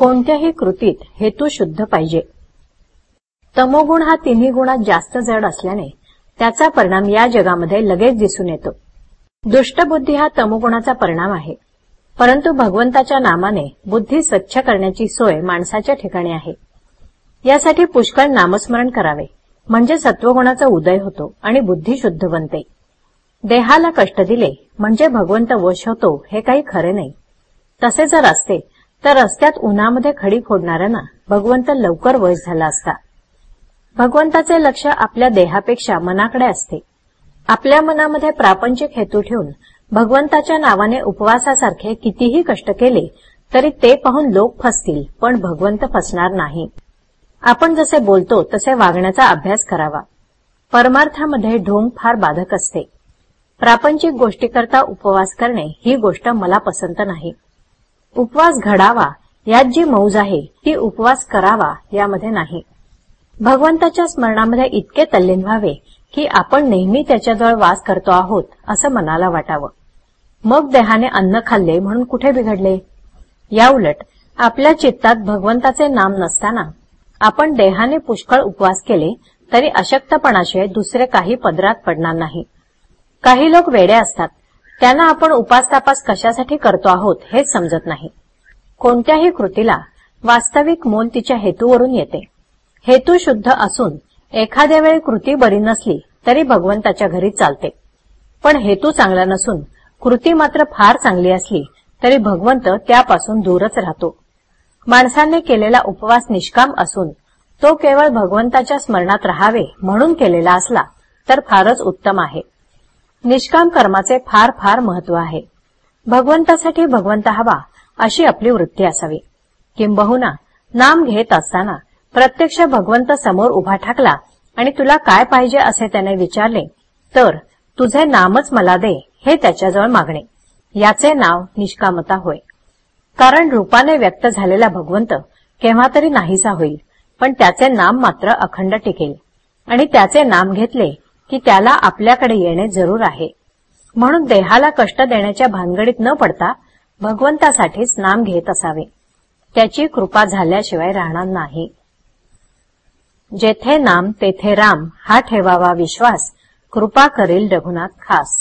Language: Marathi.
कोणत्याही कृतीत हेतू शुद्ध पाहिजे. तमोगुण हा तिन्ही गुणात जास्त जड असल्याने त्याचा परिणाम या जगामध्ये लगेच दिसून येतो. दुष्टबुद्धी हा तमोगुणाचा परिणाम आहे. परंतु भगवंताच्या नामाने बुद्धी स्वच्छ करण्याची सोय माणसाच्या ठिकाणी आहे. यासाठी पुष्कळ नामस्मरण करावे म्हणजे सत्वगुणाचा उदय होतो आणि बुद्धी शुद्ध बनते. देहाला कष्ट दिले म्हणजे भगवंत वश होतो हे काही खरे नाही. तसे जर असते तर रस्त्यात उन्हामध्ये खडी फोडणाऱ्यांना भगवंत लवकर वश झाला असता. भगवंताचे लक्ष आपल्या देहापेक्षा मनाकडे असते. आपल्या मनामध्ये प्रापंचिक हेतू ठेवून भगवंताच्या नावाने उपवासासारखे कितीही कष्ट केले तरी ते पाहून लोक फसतील पण भगवंत फसणार नाही. आपण जसे बोलतो तसे वागण्याचा अभ्यास करावा. परमार्थामध्ये ढोंग फार बाधक असते. प्रापंचिक गोष्टीकरता उपवास करणे ही गोष्ट मला पसंत नाही. उपवास घडावा यात जी मौज आहे ती उपवास करावा यामध्ये नाही. भगवंताच्या स्मरणामध्ये इतके तल्लीन व्हावे की आपण नेहमी त्याच्याजवळ वास करतो आहोत असं मनाला वाटावं. मग देहाने अन्न खाल्ले म्हणून कुठे बिघडले? याउलट आपल्या चित्तात भगवंताचे नाम नसताना आपण देहाने पुष्कळ उपवास केले तरी अशक्तपणाशिवाय दुसरे काही पदरात पडणार नाही. काही लोक वेडे असतात त्यांना आपण उपासतापास कशासाठी करतो आहोत हेच समजत नाही. कोणत्याही कृतीला वास्तविक मोल तिच्या हेतूवरून येते. हेतू शुद्ध असून एखाद्या वेळी कृती बरी नसली तरी भगवंताच्या घरी चालते. पण हेतू चांगला नसून कृती मात्र फार चांगली असली तरी भगवंत त्यापासून दूरच राहतो. माणसाने केलेला उपवास निष्काम असून तो केवळ भगवंताच्या स्मरणात राहावे म्हणून केलेला असला तर फारच उत्तम आहे. निष्काम कर्माचे फार फार महत्त्व आहे. भगवंतासाठी भगवंत हवा अशी आपली वृत्ती असावी. किंबहुना नाम घेत असताना प्रत्यक्ष भगवंत समोर उभा ठाकला आणि तुला काय पाहिजे असे त्याने विचारले तर तुझे नामच मला दे हे त्याच्याजवळ मागणे. याचे नाव निष्कामता होय. कारण रूपाने व्यक्त झालेला भगवंत केव्हा तरी नाहीसा होईल पण त्याचे नाम मात्र अखंड टिकेल. आणि त्याचे नाम घेतले की त्याला आपल्याकडे येणे जरूर आहे. म्हणून देहाला कष्ट देण्याच्या भानगडीत न पडता भगवंतासाठीच नाम घेत असावे. त्याची कृपा झाल्याशिवाय राहणार नाही. जेथे नाम तेथे राम हा ठेवावा विश्वास कृपा करील रघुनाथ खास.